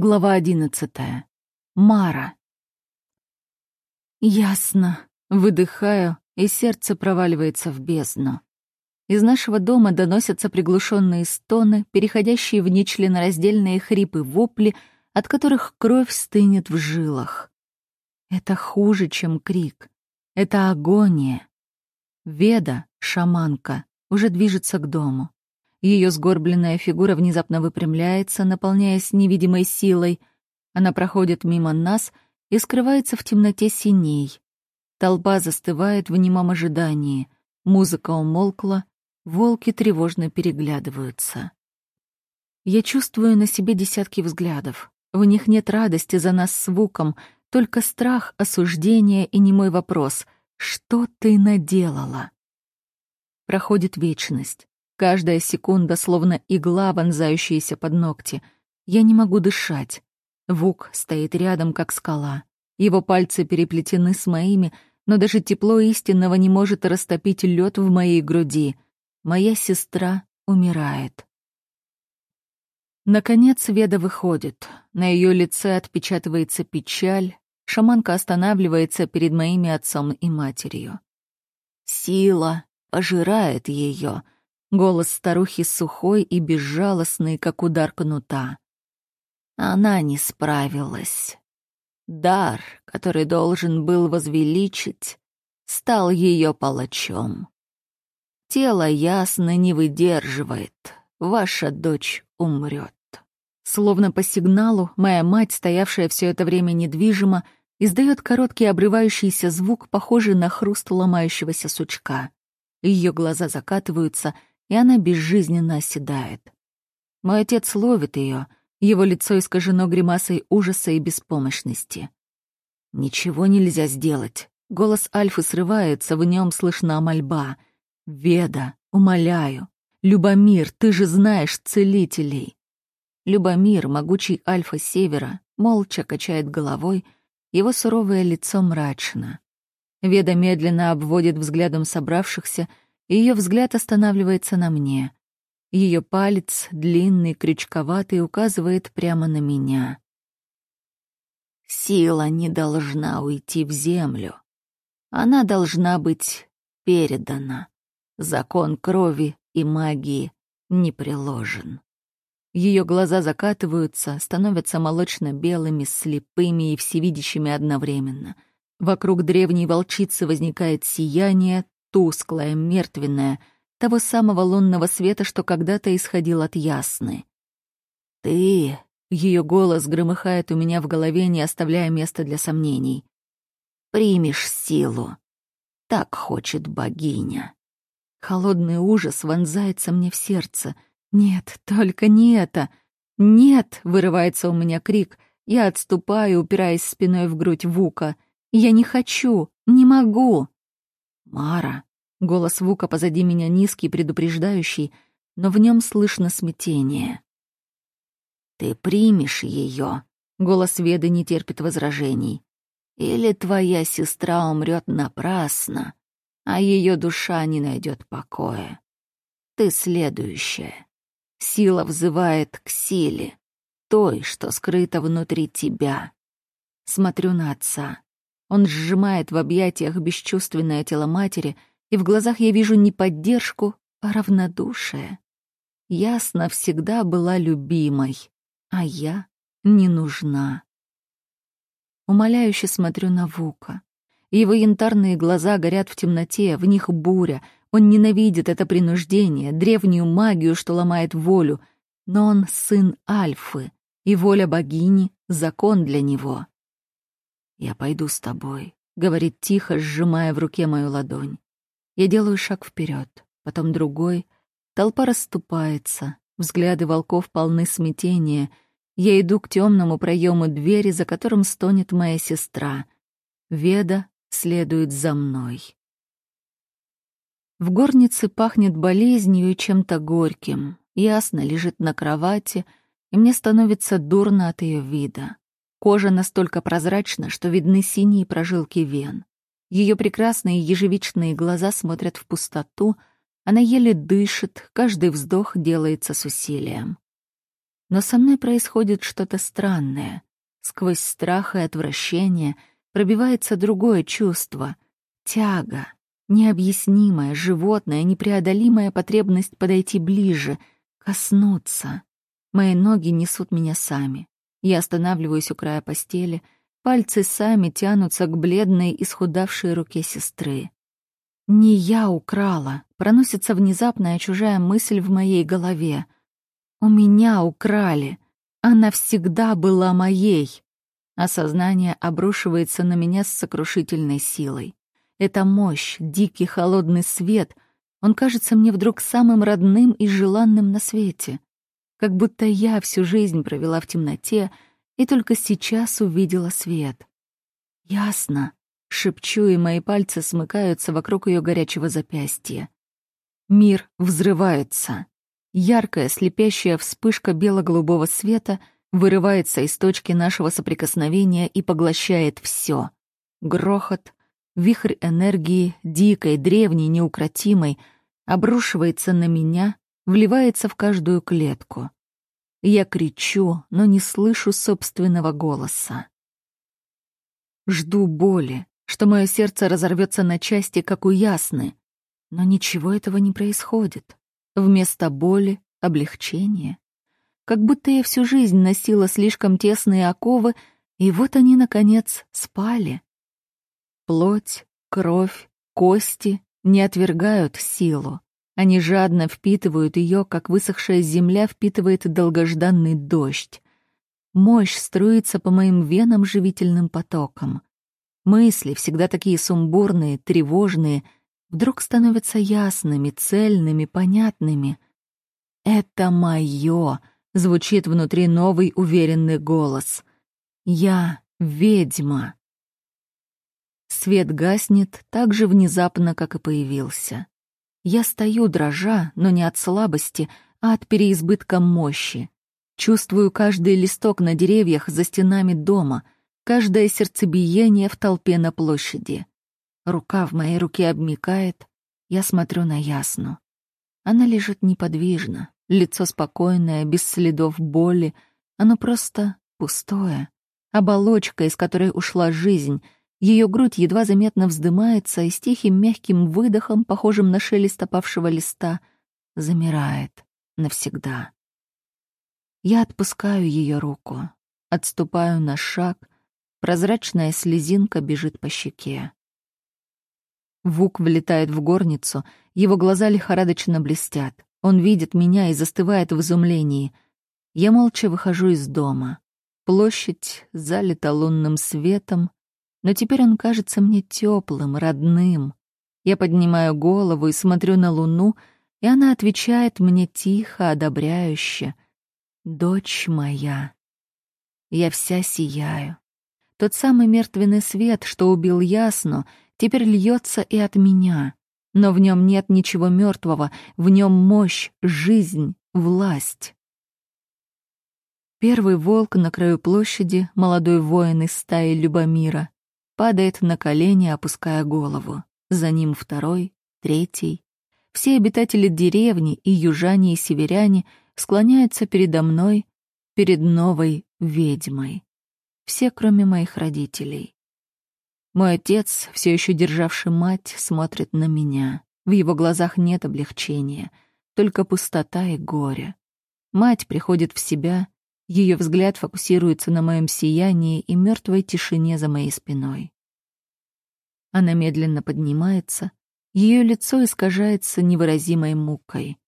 Глава одиннадцатая. Мара. Ясно. Выдыхаю, и сердце проваливается в бездну. Из нашего дома доносятся приглушенные стоны, переходящие в нечленораздельные хрипы-вопли, от которых кровь стынет в жилах. Это хуже, чем крик. Это агония. Веда, шаманка, уже движется к дому. Ее сгорбленная фигура внезапно выпрямляется, наполняясь невидимой силой. Она проходит мимо нас и скрывается в темноте синей. Толпа застывает в немом ожидании. Музыка умолкла, волки тревожно переглядываются. Я чувствую на себе десятки взглядов. В них нет радости за нас с Вуком, только страх, осуждение и немой вопрос «Что ты наделала?» Проходит вечность. Каждая секунда словно игла, вонзающаяся под ногти. Я не могу дышать. Вук стоит рядом, как скала. Его пальцы переплетены с моими, но даже тепло истинного не может растопить лед в моей груди. Моя сестра умирает. Наконец Веда выходит. На ее лице отпечатывается печаль. Шаманка останавливается перед моими отцом и матерью. Сила пожирает ее — Голос старухи сухой и безжалостный, как удар кнута. Она не справилась. Дар, который должен был возвеличить, стал ее палачом. Тело ясно не выдерживает. Ваша дочь умрет. Словно по сигналу, моя мать, стоявшая все это время недвижимо, издает короткий обрывающийся звук, похожий на хруст ломающегося сучка. Ее глаза закатываются — и она безжизненно оседает. Мой отец ловит ее, его лицо искажено гримасой ужаса и беспомощности. Ничего нельзя сделать. Голос Альфы срывается, в нем слышна мольба. «Веда, умоляю. Любомир, ты же знаешь целителей». Любомир, могучий Альфа Севера, молча качает головой, его суровое лицо мрачно. Веда медленно обводит взглядом собравшихся — ее взгляд останавливается на мне. Ее палец, длинный, крючковатый, указывает прямо на меня. Сила не должна уйти в землю. Она должна быть передана. Закон крови и магии не приложен. Ее глаза закатываются, становятся молочно-белыми, слепыми и всевидящими одновременно. Вокруг древней волчицы возникает сияние, тусклое, мертвенное, того самого лунного света, что когда-то исходил от ясны. «Ты...» — ее голос громыхает у меня в голове, не оставляя места для сомнений. «Примешь силу. Так хочет богиня». Холодный ужас вонзается мне в сердце. «Нет, только не это!» «Нет!» — вырывается у меня крик. Я отступаю, упираясь спиной в грудь Вука. «Я не хочу! Не могу!» «Мара!» — голос Вука позади меня низкий, предупреждающий, но в нем слышно смятение. «Ты примешь ее!» — голос Веды не терпит возражений. «Или твоя сестра умрет напрасно, а ее душа не найдет покоя. Ты следующая. Сила взывает к силе, той, что скрыта внутри тебя. Смотрю на отца. Он сжимает в объятиях бесчувственное тело матери, и в глазах я вижу не поддержку, а равнодушие. Ясно всегда была любимой, а я не нужна. Умоляюще смотрю на Вука. Его янтарные глаза горят в темноте, в них буря. Он ненавидит это принуждение, древнюю магию, что ломает волю. Но он сын Альфы, и воля богини — закон для него. «Я пойду с тобой», — говорит тихо, сжимая в руке мою ладонь. Я делаю шаг вперед, потом другой. Толпа расступается, взгляды волков полны смятения. Я иду к темному проему двери, за которым стонет моя сестра. Веда следует за мной. В горнице пахнет болезнью и чем-то горьким. Ясно лежит на кровати, и мне становится дурно от ее вида. Кожа настолько прозрачна, что видны синие прожилки вен. Ее прекрасные ежевичные глаза смотрят в пустоту, она еле дышит, каждый вздох делается с усилием. Но со мной происходит что-то странное. Сквозь страх и отвращение пробивается другое чувство — тяга, необъяснимая, животная, непреодолимая потребность подойти ближе, коснуться. Мои ноги несут меня сами. Я останавливаюсь у края постели, пальцы сами тянутся к бледной, исхудавшей руке сестры. Не я украла, проносится внезапная чужая мысль в моей голове. У меня украли. Она всегда была моей. Осознание обрушивается на меня с сокрушительной силой. Это мощь, дикий холодный свет. Он кажется мне вдруг самым родным и желанным на свете. Как будто я всю жизнь провела в темноте и только сейчас увидела свет. Ясно. Шепчу, и мои пальцы смыкаются вокруг ее горячего запястья. Мир взрывается. Яркая, слепящая вспышка бело-голубого света вырывается из точки нашего соприкосновения и поглощает все. Грохот, вихрь энергии, дикой, древней, неукротимой, обрушивается на меня, вливается в каждую клетку. Я кричу, но не слышу собственного голоса. Жду боли, что мое сердце разорвется на части, как у Ясны. Но ничего этого не происходит. Вместо боли — облегчение. Как будто я всю жизнь носила слишком тесные оковы, и вот они, наконец, спали. Плоть, кровь, кости не отвергают силу. Они жадно впитывают ее, как высохшая земля впитывает долгожданный дождь. Мощь струится по моим венам живительным потоком. Мысли, всегда такие сумбурные, тревожные, вдруг становятся ясными, цельными, понятными. «Это моё!» — звучит внутри новый уверенный голос. «Я ведьма!» Свет гаснет так же внезапно, как и появился. Я стою дрожа, но не от слабости, а от переизбытка мощи. Чувствую каждый листок на деревьях за стенами дома — каждое сердцебиение в толпе на площади. Рука в моей руке обмикает, я смотрю на Ясну. Она лежит неподвижно, лицо спокойное, без следов боли, оно просто пустое. Оболочка, из которой ушла жизнь, ее грудь едва заметно вздымается и с тихим мягким выдохом, похожим на шелест опавшего листа, замирает навсегда. Я отпускаю ее руку, отступаю на шаг, Прозрачная слезинка бежит по щеке. Вук влетает в горницу, его глаза лихорадочно блестят. Он видит меня и застывает в изумлении. Я молча выхожу из дома. Площадь залита лунным светом, но теперь он кажется мне теплым, родным. Я поднимаю голову и смотрю на луну, и она отвечает мне тихо, одобряюще. «Дочь моя». Я вся сияю. Тот самый мертвенный свет, что убил Ясну, теперь льется и от меня. Но в нем нет ничего мертвого, в нем мощь, жизнь, власть. Первый волк на краю площади, молодой воин из стаи Любомира, падает на колени, опуская голову. За ним второй, третий. Все обитатели деревни, и южане, и северяне, склоняются передо мной, перед новой ведьмой все, кроме моих родителей. Мой отец, все еще державший мать, смотрит на меня. В его глазах нет облегчения, только пустота и горе. Мать приходит в себя, ее взгляд фокусируется на моем сиянии и мертвой тишине за моей спиной. Она медленно поднимается, ее лицо искажается невыразимой мукой.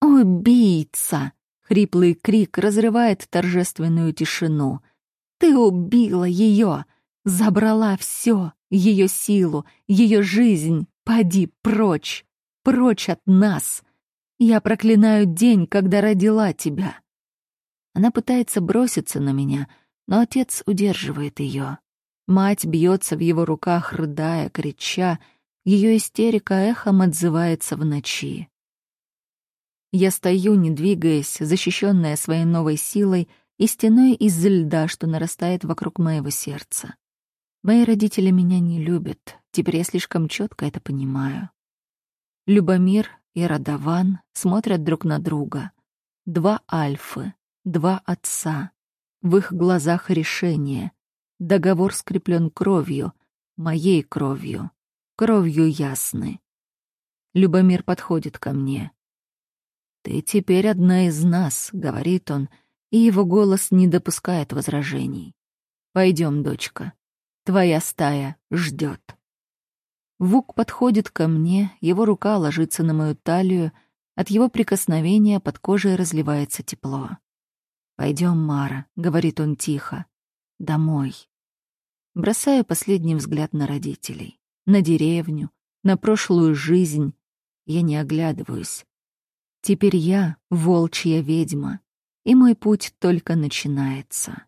«Убийца!» — хриплый крик разрывает торжественную тишину — ты убила ее, забрала все, ее силу, ее жизнь. Поди прочь, прочь от нас. Я проклинаю день, когда родила тебя. Она пытается броситься на меня, но отец удерживает ее. Мать бьется в его руках, рыдая, крича. Ее истерика эхом отзывается в ночи. Я стою, не двигаясь, защищенная своей новой силой, и стеной из льда, что нарастает вокруг моего сердца. Мои родители меня не любят, теперь я слишком четко это понимаю. Любомир и Радован смотрят друг на друга. Два альфы, два отца. В их глазах решение. Договор скреплен кровью, моей кровью, кровью ясны. Любомир подходит ко мне. «Ты теперь одна из нас», — говорит он, и его голос не допускает возражений. «Пойдем, дочка. Твоя стая ждет». Вук подходит ко мне, его рука ложится на мою талию, от его прикосновения под кожей разливается тепло. Пойдем, Мара», — говорит он тихо, — «домой». Бросаю последний взгляд на родителей, на деревню, на прошлую жизнь. Я не оглядываюсь. Теперь я волчья ведьма, и мой путь только начинается.